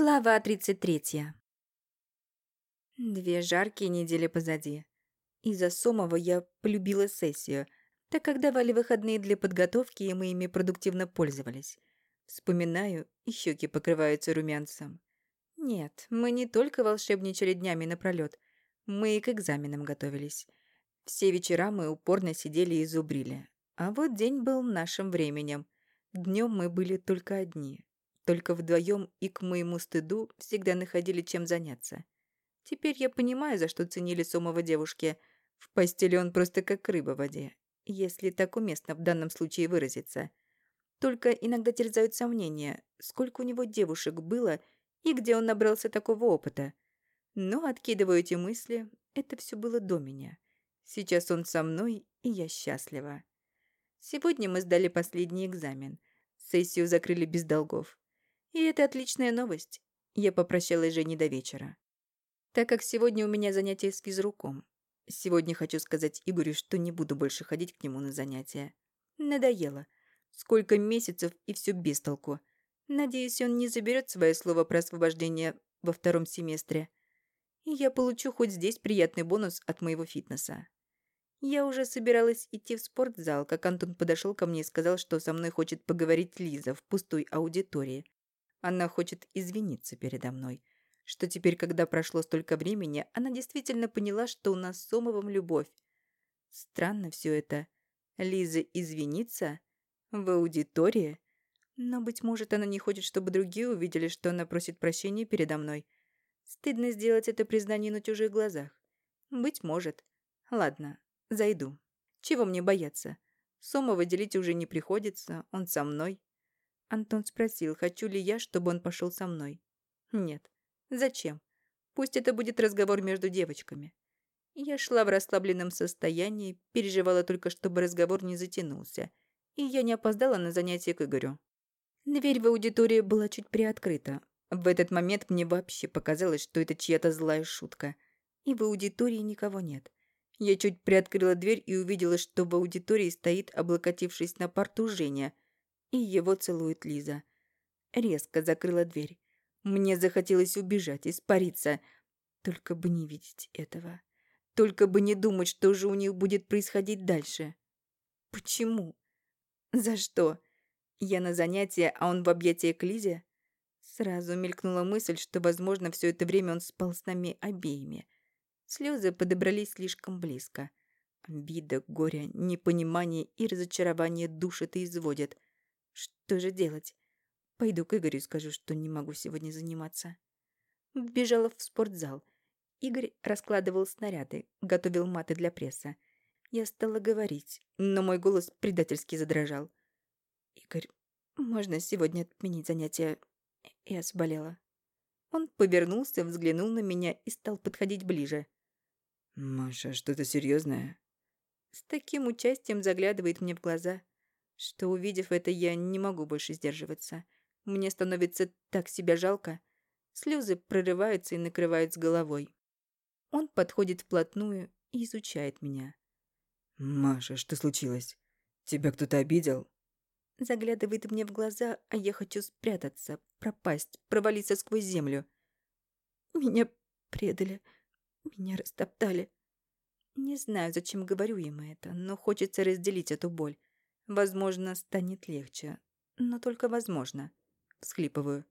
Глава 33. Две жаркие недели позади. Из-за Сомова я полюбила сессию, так как давали выходные для подготовки, и мы ими продуктивно пользовались. Вспоминаю, и щеки покрываются румянцем. Нет, мы не только волшебничали днями напролёт, мы и к экзаменам готовились. Все вечера мы упорно сидели и зубрили. А вот день был нашим временем. Днем мы были только одни, только вдвоем и к моему стыду всегда находили чем заняться. Теперь я понимаю, за что ценили Сомова девушки. В постели он просто как рыба в воде, если так уместно в данном случае выразиться. Только иногда терзают сомнения, сколько у него девушек было и где он набрался такого опыта. Но откидываю эти мысли, это все было до меня. Сейчас он со мной, и я счастлива. Сегодня мы сдали последний экзамен. Сессию закрыли без долгов. И это отличная новость. Я попрощалась Жене до вечера. Так как сегодня у меня занятие с физруком. Сегодня хочу сказать Игорю, что не буду больше ходить к нему на занятия. Надоело. Сколько месяцев и все без толку. Надеюсь, он не заберет свое слово про освобождение во втором семестре. И я получу хоть здесь приятный бонус от моего фитнеса. Я уже собиралась идти в спортзал, как Антон подошел ко мне и сказал, что со мной хочет поговорить Лиза в пустой аудитории. Она хочет извиниться передо мной. Что теперь, когда прошло столько времени, она действительно поняла, что у нас с Сомовым любовь. Странно все это. Лиза извиниться? В аудитории? Но, быть может, она не хочет, чтобы другие увидели, что она просит прощения передо мной. Стыдно сделать это признание на чужих глазах. Быть может. Ладно, зайду. Чего мне бояться? Сомова делить уже не приходится, он со мной. Антон спросил, хочу ли я, чтобы он пошел со мной. Нет. Зачем? Пусть это будет разговор между девочками. Я шла в расслабленном состоянии, переживала только, чтобы разговор не затянулся. И я не опоздала на занятие к Игорю. Дверь в аудиторию была чуть приоткрыта. В этот момент мне вообще показалось, что это чья-то злая шутка. И в аудитории никого нет. Я чуть приоткрыла дверь и увидела, что в аудитории стоит, облокотившись на парту, Женя – и его целует Лиза. Резко закрыла дверь. Мне захотелось убежать, испариться. Только бы не видеть этого. Только бы не думать, что же у них будет происходить дальше. Почему? За что? Я на занятия, а он в объятия к Лизе? Сразу мелькнула мысль, что, возможно, все это время он спал с нами обеими. Слезы подобрались слишком близко. Обида, горе, непонимание и разочарование душат и изводят. Что же делать? Пойду к Игорю и скажу, что не могу сегодня заниматься. Бежала в спортзал. Игорь раскладывал снаряды, готовил маты для пресса. Я стала говорить, но мой голос предательски задрожал. «Игорь, можно сегодня отменить занятия? Я заболела». Он повернулся, взглянул на меня и стал подходить ближе. «Маша, что-то серьезное? С таким участием заглядывает мне в глаза что, увидев это, я не могу больше сдерживаться. Мне становится так себя жалко. Слезы прорываются и накрывают с головой. Он подходит вплотную и изучает меня. «Маша, что случилось? Тебя кто-то обидел?» Заглядывает мне в глаза, а я хочу спрятаться, пропасть, провалиться сквозь землю. Меня предали, меня растоптали. Не знаю, зачем говорю ему это, но хочется разделить эту боль. Возможно, станет легче. Но только возможно. Всхлипываю.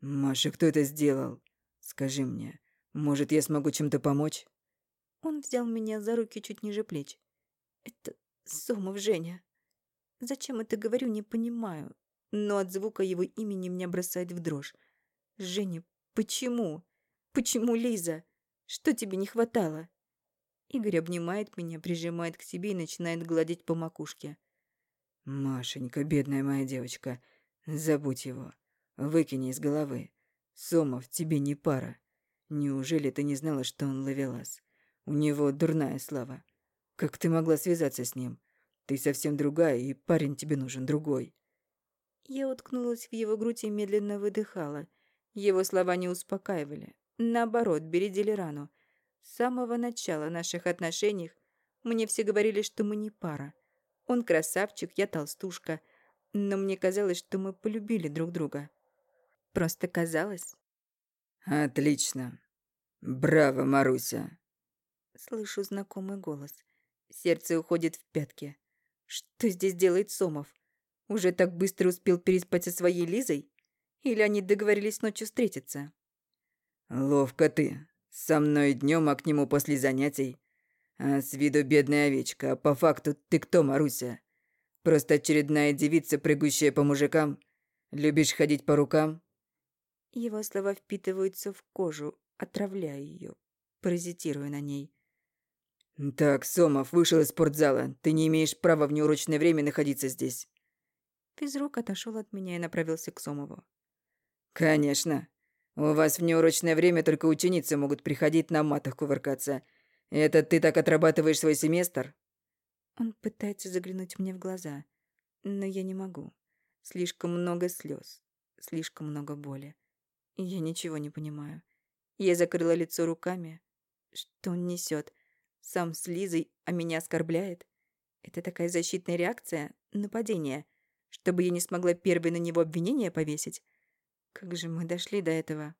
«Маша, кто это сделал? Скажи мне, может, я смогу чем-то помочь?» Он взял меня за руки чуть ниже плеч. «Это Сомов Женя». Зачем это говорю, не понимаю. Но от звука его имени меня бросает в дрожь. «Женя, почему? Почему Лиза? Что тебе не хватало?» Игорь обнимает меня, прижимает к себе и начинает гладить по макушке. «Машенька, бедная моя девочка, забудь его. Выкини из головы. Сомов тебе не пара. Неужели ты не знала, что он ловелас? У него дурная слава. Как ты могла связаться с ним? Ты совсем другая, и парень тебе нужен другой». Я уткнулась в его грудь и медленно выдыхала. Его слова не успокаивали. Наоборот, бередили рану. С самого начала наших отношений мне все говорили, что мы не пара. Он красавчик, я толстушка. Но мне казалось, что мы полюбили друг друга. Просто казалось. Отлично. Браво, Маруся. Слышу знакомый голос. Сердце уходит в пятки. Что здесь делает Сомов? Уже так быстро успел переспать со своей Лизой? Или они договорились ночью встретиться? Ловко ты. Со мной днем, а к нему после занятий. А с виду бедная овечка, а по факту ты кто, Маруся? Просто очередная девица, прыгающая по мужикам? Любишь ходить по рукам? Его слова впитываются в кожу, отравляя ее, паразитируя на ней. «Так, Сомов вышел из спортзала. Ты не имеешь права в неурочное время находиться здесь». Физрук отошел от меня и направился к Сомову. «Конечно. У вас в неурочное время только ученицы могут приходить на матах кувыркаться. Это ты так отрабатываешь свой семестр?» Он пытается заглянуть мне в глаза, но я не могу. Слишком много слез, слишком много боли. Я ничего не понимаю. Я закрыла лицо руками. Что он несет? Сам с Лизой, а меня оскорбляет? Это такая защитная реакция? Нападение? Чтобы я не смогла первой на него обвинение повесить? Как же мы дошли до этого?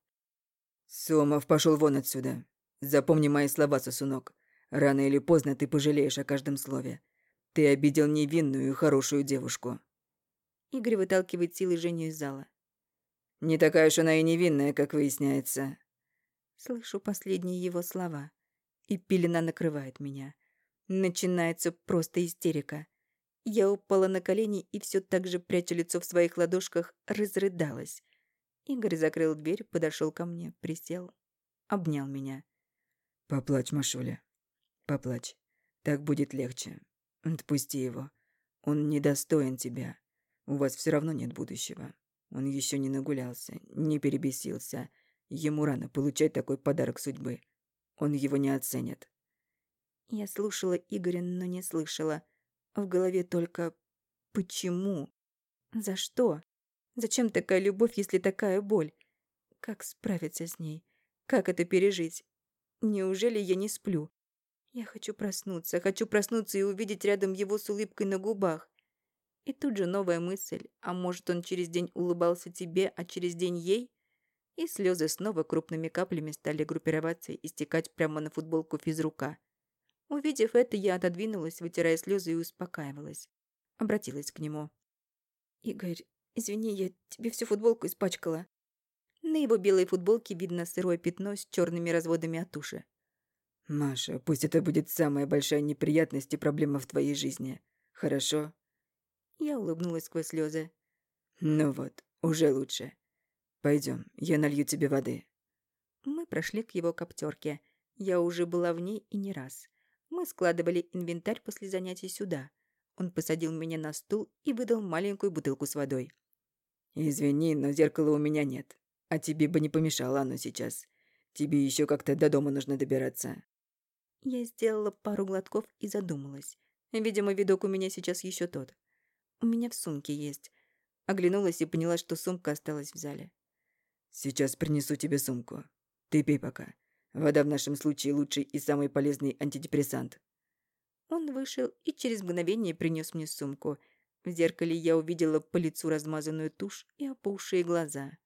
Сомов пошел вон отсюда. Запомни мои слова, сосунок. Рано или поздно ты пожалеешь о каждом слове. Ты обидел невинную и хорошую девушку. Игорь выталкивает силой Женю из зала. Не такая уж она и невинная, как выясняется. Слышу последние его слова и пелена накрывает меня. Начинается просто истерика. Я упала на колени и все так же, пряча лицо в своих ладошках, разрыдалась. Игорь закрыл дверь, подошел ко мне, присел, обнял меня. «Поплачь, Машуля, поплачь. Так будет легче. Отпусти его. Он недостоин тебя. У вас все равно нет будущего. Он еще не нагулялся, не перебесился. Ему рано получать такой подарок судьбы. Он его не оценит. Я слушала Игоря, но не слышала. В голове только «почему?», «за что?», «зачем такая любовь, если такая боль?», «как справиться с ней?», «как это пережить?», «неужели я не сплю?». Я хочу проснуться, хочу проснуться и увидеть рядом его с улыбкой на губах. И тут же новая мысль, а может он через день улыбался тебе, а через день ей? И слезы снова крупными каплями стали группироваться и стекать прямо на футболку физрука. Увидев это, я отодвинулась, вытирая слезы и успокаивалась. Обратилась к нему. «Игорь, извини, я тебе всю футболку испачкала». На его белой футболке видно сырое пятно с черными разводами от туши. «Маша, пусть это будет самая большая неприятность и проблема в твоей жизни. Хорошо?» Я улыбнулась сквозь слезы. «Ну вот, уже лучше. Пойдем, я налью тебе воды». Мы прошли к его коптерке. Я уже была в ней и не раз. Мы складывали инвентарь после занятий сюда. Он посадил меня на стул и выдал маленькую бутылку с водой. «Извини, но зеркала у меня нет. А тебе бы не помешало оно сейчас. Тебе еще как-то до дома нужно добираться». Я сделала пару глотков и задумалась. Видимо, видок у меня сейчас еще тот. У меня в сумке есть. Оглянулась и поняла, что сумка осталась в зале. Сейчас принесу тебе сумку. Ты пей пока. Вода в нашем случае лучший и самый полезный антидепрессант. Он вышел и через мгновение принес мне сумку. В зеркале я увидела по лицу размазанную тушь и опухшие глаза.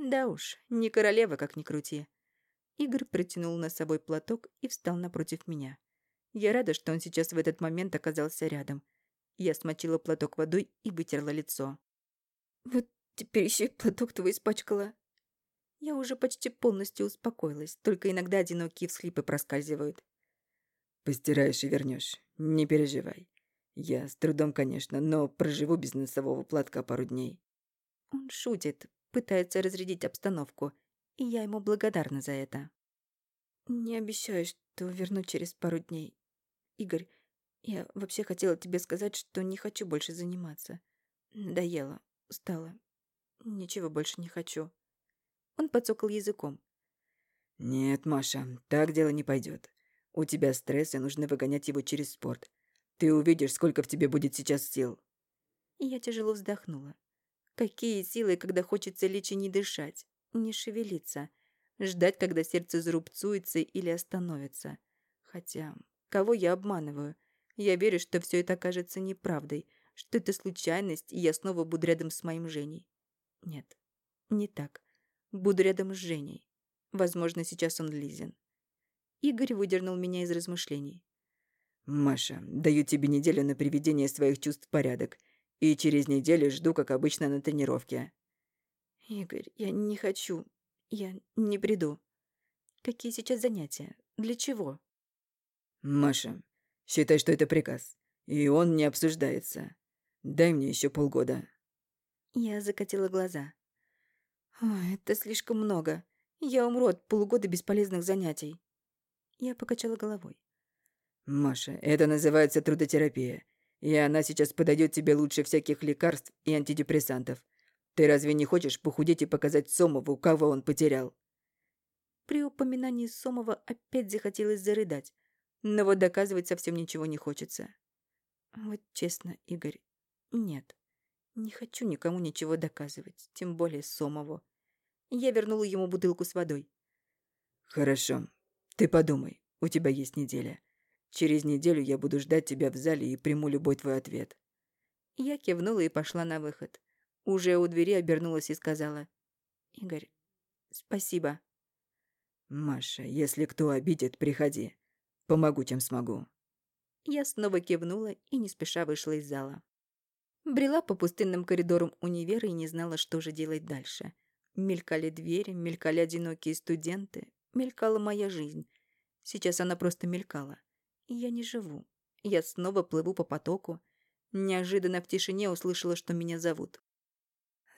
Да уж, не королева, как ни крути. Игорь протянул на собой платок и встал напротив меня. Я рада, что он сейчас в этот момент оказался рядом. Я смочила платок водой и вытерла лицо. «Вот теперь еще и платок твой испачкала», я уже почти полностью успокоилась, только иногда одинокие всхлипы проскальзывают. «Постираешь и вернешь. Не переживай. Я с трудом, конечно, но проживу без носового платка пару дней». Он шутит, пытается разрядить обстановку, и я ему благодарна за это. «Не обещаю, что верну через пару дней. Игорь, я вообще хотела тебе сказать, что не хочу больше заниматься. Надоело, устала. Ничего больше не хочу». Он подсокал языком. «Нет, Маша, так дело не пойдет. У тебя стресс, и нужно выгонять его через спорт. Ты увидишь, сколько в тебе будет сейчас сил». И я тяжело вздохнула. Какие силы, когда хочется лечь и не дышать, не шевелиться, ждать, когда сердце зарубцуется или остановится. Хотя, кого я обманываю? Я верю, что все это окажется неправдой, что это случайность, и я снова буду рядом с моим Женей. Нет, Не так. Буду рядом с Женей. Возможно, сейчас он Лизин. Игорь выдернул меня из размышлений. «Маша, даю тебе неделю на приведение своих чувств в порядок. И через неделю жду, как обычно, на тренировке». «Игорь, я не хочу. Я не приду. Какие сейчас занятия? Для чего?» «Маша, считай, что это приказ. И он не обсуждается. Дай мне еще полгода». Я закатила глаза. Ой, это слишком много. Я умру от полугода бесполезных занятий. Я покачала головой. Маша, это называется трудотерапия. И она сейчас подойдет тебе лучше всяких лекарств и антидепрессантов. Ты разве не хочешь похудеть и показать Сомову, кого он потерял? При упоминании Сомова опять захотелось зарыдать. Но вот доказывать совсем ничего не хочется. Вот честно, Игорь, нет. Не хочу никому ничего доказывать, тем более Сомову. Я вернула ему бутылку с водой. «Хорошо. Ты подумай. У тебя есть неделя. Через неделю я буду ждать тебя в зале и приму любой твой ответ». Я кивнула и пошла на выход. Уже у двери обернулась и сказала. «Игорь, спасибо». «Маша, если кто обидит, приходи. Помогу, чем смогу». Я снова кивнула и не спеша вышла из зала. Брела по пустынным коридорам универа и не знала, что же делать дальше. Мелькали двери, мелькали одинокие студенты, мелькала моя жизнь. Сейчас она просто мелькала. Я не живу. Я снова плыву по потоку. Неожиданно в тишине услышала, что меня зовут.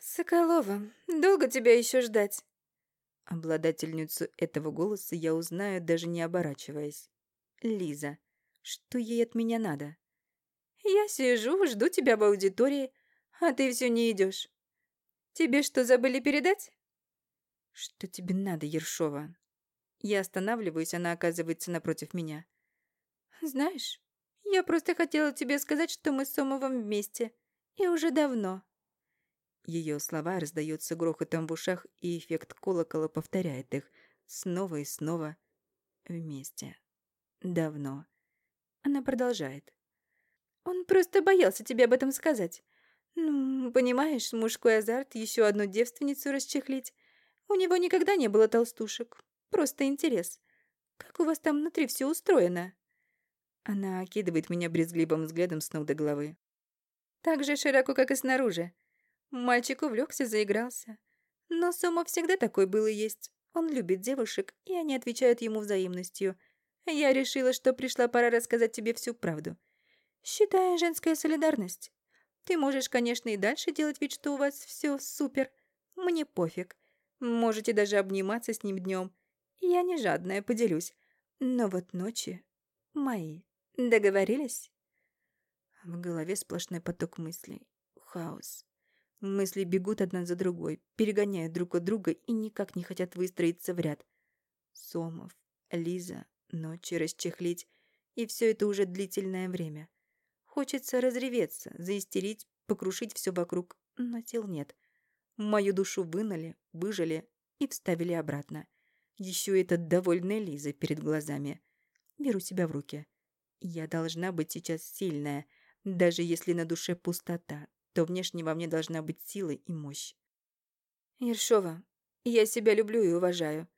«Соколова, долго тебя еще ждать?» Обладательницу этого голоса я узнаю, даже не оборачиваясь. Лиза. Что ей от меня надо? «Я сижу, жду тебя в аудитории, а ты все не идешь. Тебе что, забыли передать?» «Что тебе надо, Ершова?» Я останавливаюсь, она оказывается напротив меня. «Знаешь, я просто хотела тебе сказать, что мы с Сомовым вместе. И уже давно». Ее слова раздаются грохотом в ушах, и эффект колокола повторяет их снова и снова. Вместе. Давно. Она продолжает. «Он просто боялся тебе об этом сказать. Ну, понимаешь, мужской азарт, еще одну девственницу расчехлить. У него никогда не было толстушек. Просто интерес. Как у вас там внутри все устроено?» Она окидывает меня брезгливым взглядом с ног до головы. Так же широко, как и снаружи. Мальчик увлекся, заигрался. Но Сома всегда такой был и есть. Он любит девушек, и они отвечают ему взаимностью. Я решила, что пришла пора рассказать тебе всю правду. Считая женская солидарность. Ты можешь, конечно, и дальше делать вид, что у вас все супер. Мне пофиг. Можете даже обниматься с ним днем. Я не жадная, поделюсь. Но вот ночи мои. Договорились? В голове сплошной поток мыслей. Хаос. Мысли бегут одна за другой, перегоняют друг от друга и никак не хотят выстроиться в ряд. Сомов, Лиза, ночи расчехлить. И все это уже длительное время. Хочется разреветься, заистерить, покрушить все вокруг, но сил нет. Мою душу вынули, выжили и вставили обратно. Еще эта довольная Лиза перед глазами. Беру себя в руки. Я должна быть сейчас сильная. Даже если на душе пустота, то внешне во мне должна быть сила и мощь. Ершова, я себя люблю и уважаю.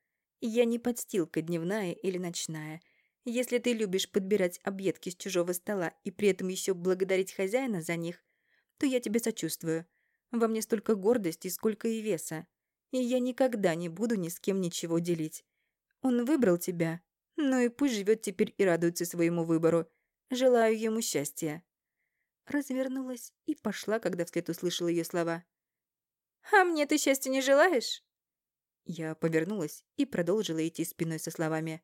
Я не подстилка дневная или ночная. Если ты любишь подбирать объедки с чужого стола и при этом еще благодарить хозяина за них, то я тебе сочувствую. Во мне столько гордости, сколько и веса. И я никогда не буду ни с кем ничего делить. Он выбрал тебя, ну и пусть живет теперь и радуется своему выбору. Желаю ему счастья. Развернулась и пошла, когда вслед услышала ее слова. «А мне ты счастья не желаешь?» Я повернулась и продолжила идти спиной со словами.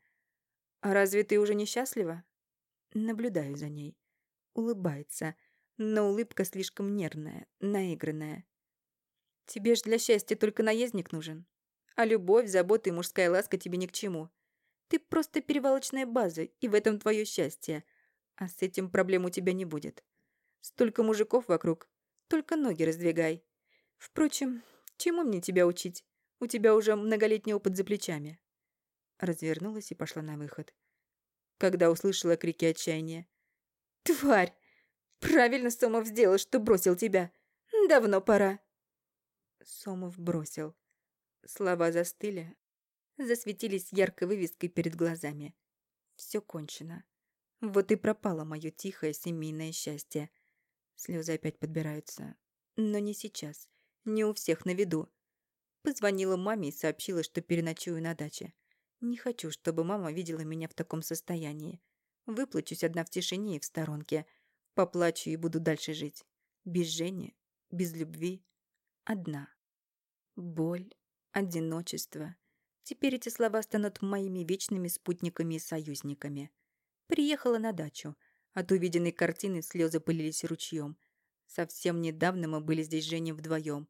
«А разве ты уже несчастлива?» Наблюдаю за ней. Улыбается, но улыбка слишком нервная, наигранная. «Тебе ж для счастья только наездник нужен. А любовь, забота и мужская ласка тебе ни к чему. Ты просто перевалочная база, и в этом твое счастье. А с этим проблем у тебя не будет. Столько мужиков вокруг. Только ноги раздвигай. Впрочем, чему мне тебя учить? У тебя уже многолетний опыт за плечами. Развернулась и пошла на выход. Когда услышала крики отчаяния. «Тварь! Правильно Сомов сделал, что бросил тебя. Давно пора». Сомов бросил. Слова застыли, засветились яркой вывеской перед глазами. Все кончено. Вот и пропало мое тихое семейное счастье. Слезы опять подбираются. Но не сейчас. Не у всех на виду. Позвонила маме и сообщила, что переночую на даче. Не хочу, чтобы мама видела меня в таком состоянии. Выплачусь одна в тишине и в сторонке. Поплачу и буду дальше жить. Без Жени, без любви. Одна. Боль, одиночество. Теперь эти слова станут моими вечными спутниками и союзниками. Приехала на дачу. От увиденной картины слезы полились ручьем. Совсем недавно мы были здесь с Женей вдвоем.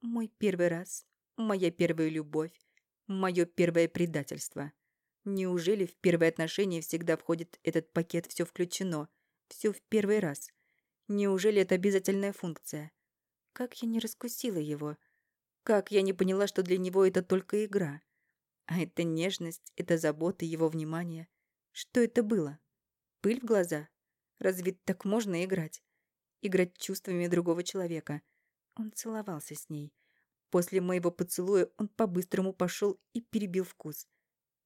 Мой первый раз, моя первая любовь, мое первое предательство. Неужели в первые отношения всегда входит этот пакет «все включено», все в первый раз? Неужели это обязательная функция? Как я не раскусила его? Как я не поняла, что для него это только игра? А это нежность, это забота, его внимание. Что это было? Пыль в глаза? Разве так можно играть? Играть чувствами другого человека. Он целовался с ней. После моего поцелуя он по-быстрому пошел и перебил вкус.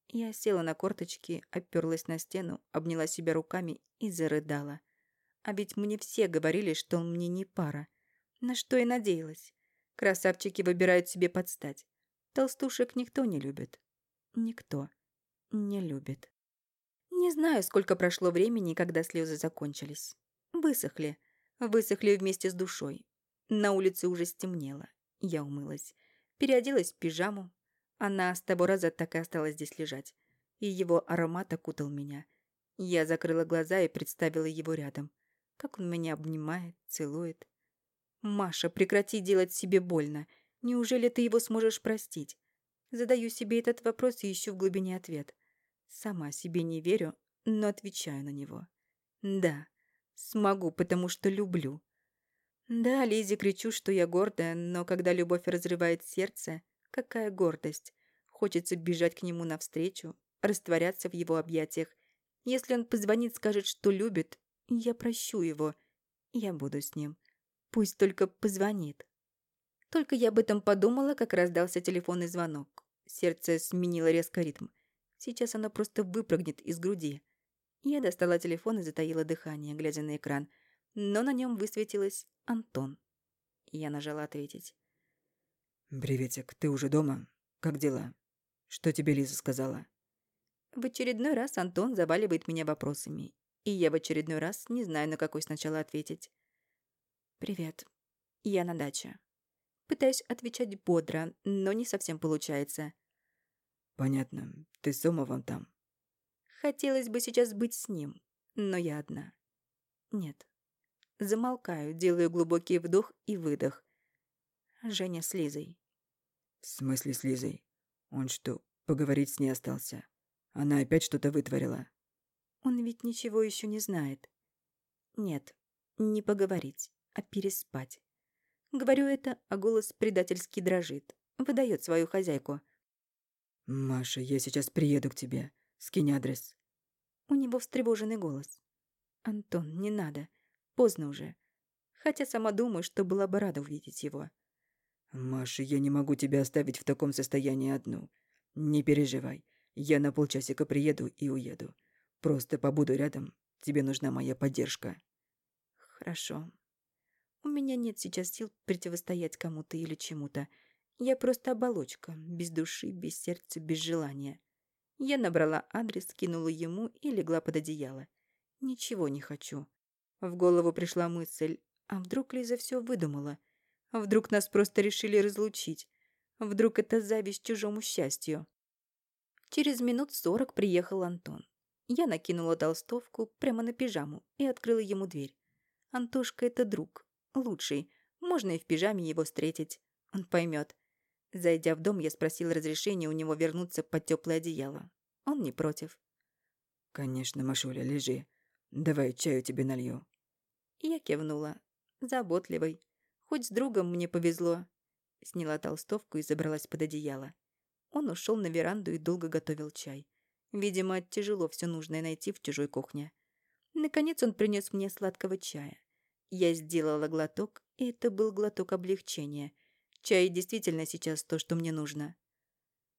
Я села на корточки, оперлась на стену, обняла себя руками и зарыдала. А ведь мне все говорили, что он мне не пара. На что я надеялась? Красавчики выбирают себе подстать. Толстушек никто не любит. Никто не любит. Не знаю, сколько прошло времени, когда слезы закончились. Высохли. Высохли вместе с душой. На улице уже стемнело. Я умылась. Переоделась в пижаму. Она с того раза так и осталась здесь лежать. И его аромат окутал меня. Я закрыла глаза и представила его рядом. Как он меня обнимает, целует. «Маша, прекрати делать себе больно. Неужели ты его сможешь простить? Задаю себе этот вопрос и ищу в глубине ответ. Сама себе не верю, но отвечаю на него. Да, смогу, потому что люблю. Да, Лизе кричу, что я гордая, но когда любовь разрывает сердце, какая гордость. Хочется бежать к нему навстречу, растворяться в его объятиях. Если он позвонит, скажет, что любит, я прощу его. Я буду с ним. Пусть только позвонит. Только я об этом подумала, как раздался телефонный звонок. Сердце сменило резко ритм. Сейчас оно просто выпрыгнет из груди. Я достала телефон и затаила дыхание, глядя на экран. Но на нем высветилось «Антон». Я нажала ответить. «Приветик, ты уже дома? Как дела? Что тебе Лиза сказала?» В очередной раз Антон заваливает меня вопросами. И я в очередной раз не знаю, на какой сначала ответить. «Привет. Я на даче». Пытаюсь отвечать бодро, но не совсем получается. «Понятно. Ты с Сомовым там?» Хотелось бы сейчас быть с ним, но я одна. Нет. Замолкаю, делаю глубокий вдох и выдох. Женя с Лизой. «В смысле с Лизой? Он что, поговорить с ней остался? Она опять что-то вытворила?» Он ведь ничего еще не знает. Нет, не поговорить, а переспать. Говорю это, а голос предательски дрожит. Выдает свою хозяйку. «Маша, я сейчас приеду к тебе. Скинь адрес». У него встревоженный голос. «Антон, не надо. Поздно уже. Хотя сама думаю, что была бы рада увидеть его». «Маша, я не могу тебя оставить в таком состоянии одну. Не переживай. Я на полчасика приеду и уеду. Просто побуду рядом. Тебе нужна моя поддержка». «Хорошо. У меня нет сейчас сил противостоять кому-то или чему-то. Я просто оболочка, без души, без сердца, без желания. Я набрала адрес, кинула ему и легла под одеяло. Ничего не хочу. В голову пришла мысль, а вдруг Лиза все выдумала? А вдруг нас просто решили разлучить? Вдруг это зависть чужому счастью? Через минут сорок приехал Антон. Я накинула толстовку прямо на пижаму и открыла ему дверь. Антошка — это друг лучший. Можно и в пижаме его встретить. Он поймет. Зайдя в дом, я спросил разрешения у него вернуться под теплое одеяло. Он не против. «Конечно, Машуля, лежи. Давай чаю тебе налью». Я кивнула. Заботливый. Хоть с другом мне повезло. Сняла толстовку и забралась под одеяло. Он ушел на веранду и долго готовил чай. Видимо, тяжело все нужное найти в чужой кухне. Наконец он принес мне сладкого чая. Я сделала глоток, и это был глоток облегчения. Чай действительно сейчас то, что мне нужно.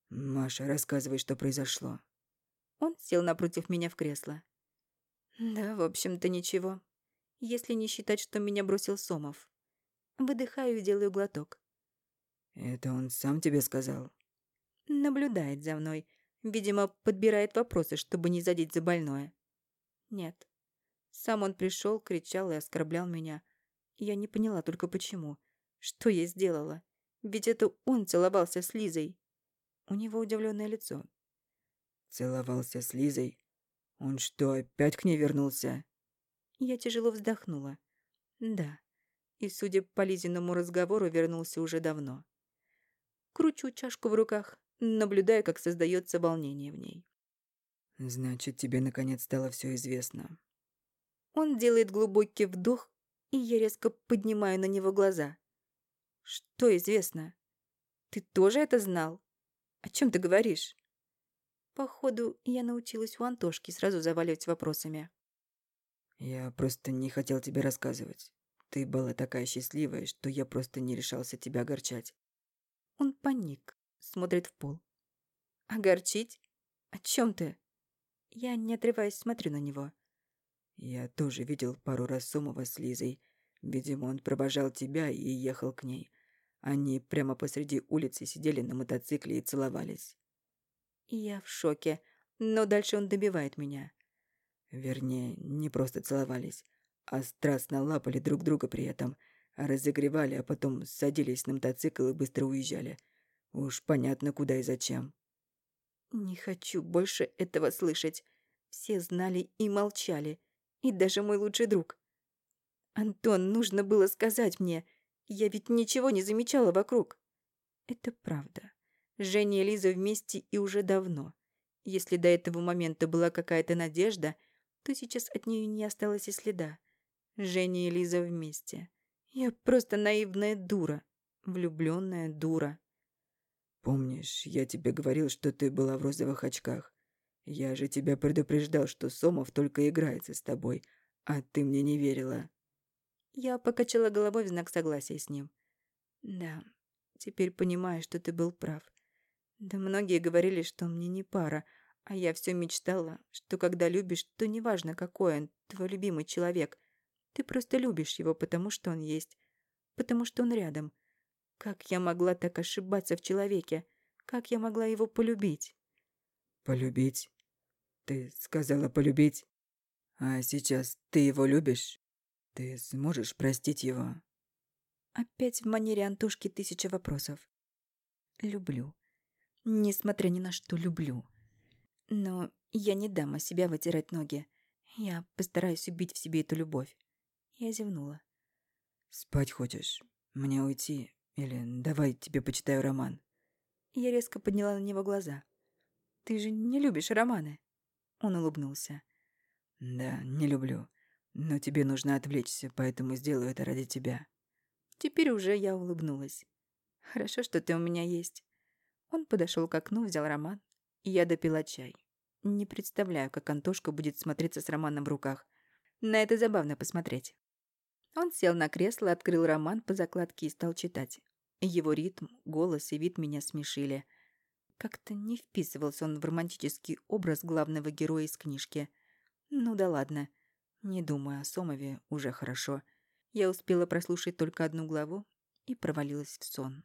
Маша, рассказывай, что произошло. Он сел напротив меня в кресло. Да, в общем-то, ничего. Если не считать, что меня бросил Сомов. Выдыхаю и делаю глоток. Это он сам тебе сказал? Наблюдает за мной. Видимо, подбирает вопросы, чтобы не задеть за больное. Нет. Сам он пришел, кричал и оскорблял меня. Я не поняла только почему. Что я сделала? Ведь это он целовался с Лизой. У него удивленное лицо. Целовался с Лизой? Он что, опять к ней вернулся? Я тяжело вздохнула. Да. И, судя по Лизиному разговору, вернулся уже давно. Кручу чашку в руках, наблюдая, как создается волнение в ней. Значит, тебе наконец стало все известно. Он делает глубокий вдох, и я резко поднимаю на него глаза. Что известно? Ты тоже это знал? О чем ты говоришь? Походу, я научилась у Антошки сразу заваливать вопросами. Я просто не хотел тебе рассказывать. Ты была такая счастливая, что я просто не решался тебя огорчать. Он паник, смотрит в пол. Огорчить? О чем ты? Я, не отрываясь, смотрю на него. Я тоже видел пару раз Сомова с Лизой. Видимо, он провожал тебя и ехал к ней. Они прямо посреди улицы сидели на мотоцикле и целовались. Я в шоке, но дальше он добивает меня. Вернее, не просто целовались, а страстно лапали друг друга при этом, разогревали, а потом садились на мотоцикл и быстро уезжали. Уж понятно, куда и зачем. Не хочу больше этого слышать. Все знали и молчали. И даже мой лучший друг. Антон, нужно было сказать мне. Я ведь ничего не замечала вокруг. Это правда. Женя и Лиза вместе и уже давно. Если до этого момента была какая-то надежда, то сейчас от нее не осталось и следа. Женя и Лиза вместе. Я просто наивная дура. влюбленная дура. Помнишь, я тебе говорил, что ты была в розовых очках? Я же тебя предупреждал, что Сомов только играется с тобой, а ты мне не верила. Я покачала головой в знак согласия с ним. Да, теперь понимаю, что ты был прав. Да многие говорили, что мне не пара, а я все мечтала, что когда любишь, то неважно, какой он, твой любимый человек. Ты просто любишь его, потому что он есть, потому что он рядом. Как я могла так ошибаться в человеке? Как я могла его полюбить? Полюбить? Ты сказала полюбить? А сейчас ты его любишь? Ты сможешь простить его? Опять в манере Антошки тысяча вопросов. Люблю. Несмотря ни на что, люблю. Но я не дам о себя вытирать ноги. Я постараюсь убить в себе эту любовь. Я зевнула. «Спать хочешь? Мне уйти? Или давай тебе почитаю роман?» Я резко подняла на него глаза. «Ты же не любишь романы?» Он улыбнулся. «Да, не люблю. Но тебе нужно отвлечься, поэтому сделаю это ради тебя». Теперь уже я улыбнулась. «Хорошо, что ты у меня есть. Он подошел к окну, взял роман, и я допила чай. Не представляю, как Антошка будет смотреться с романом в руках. На это забавно посмотреть. Он сел на кресло, открыл роман по закладке и стал читать. Его ритм, голос и вид меня смешили. Как-то не вписывался он в романтический образ главного героя из книжки. Ну да ладно. Не думаю о Сомове, уже хорошо. Я успела прослушать только одну главу и провалилась в сон.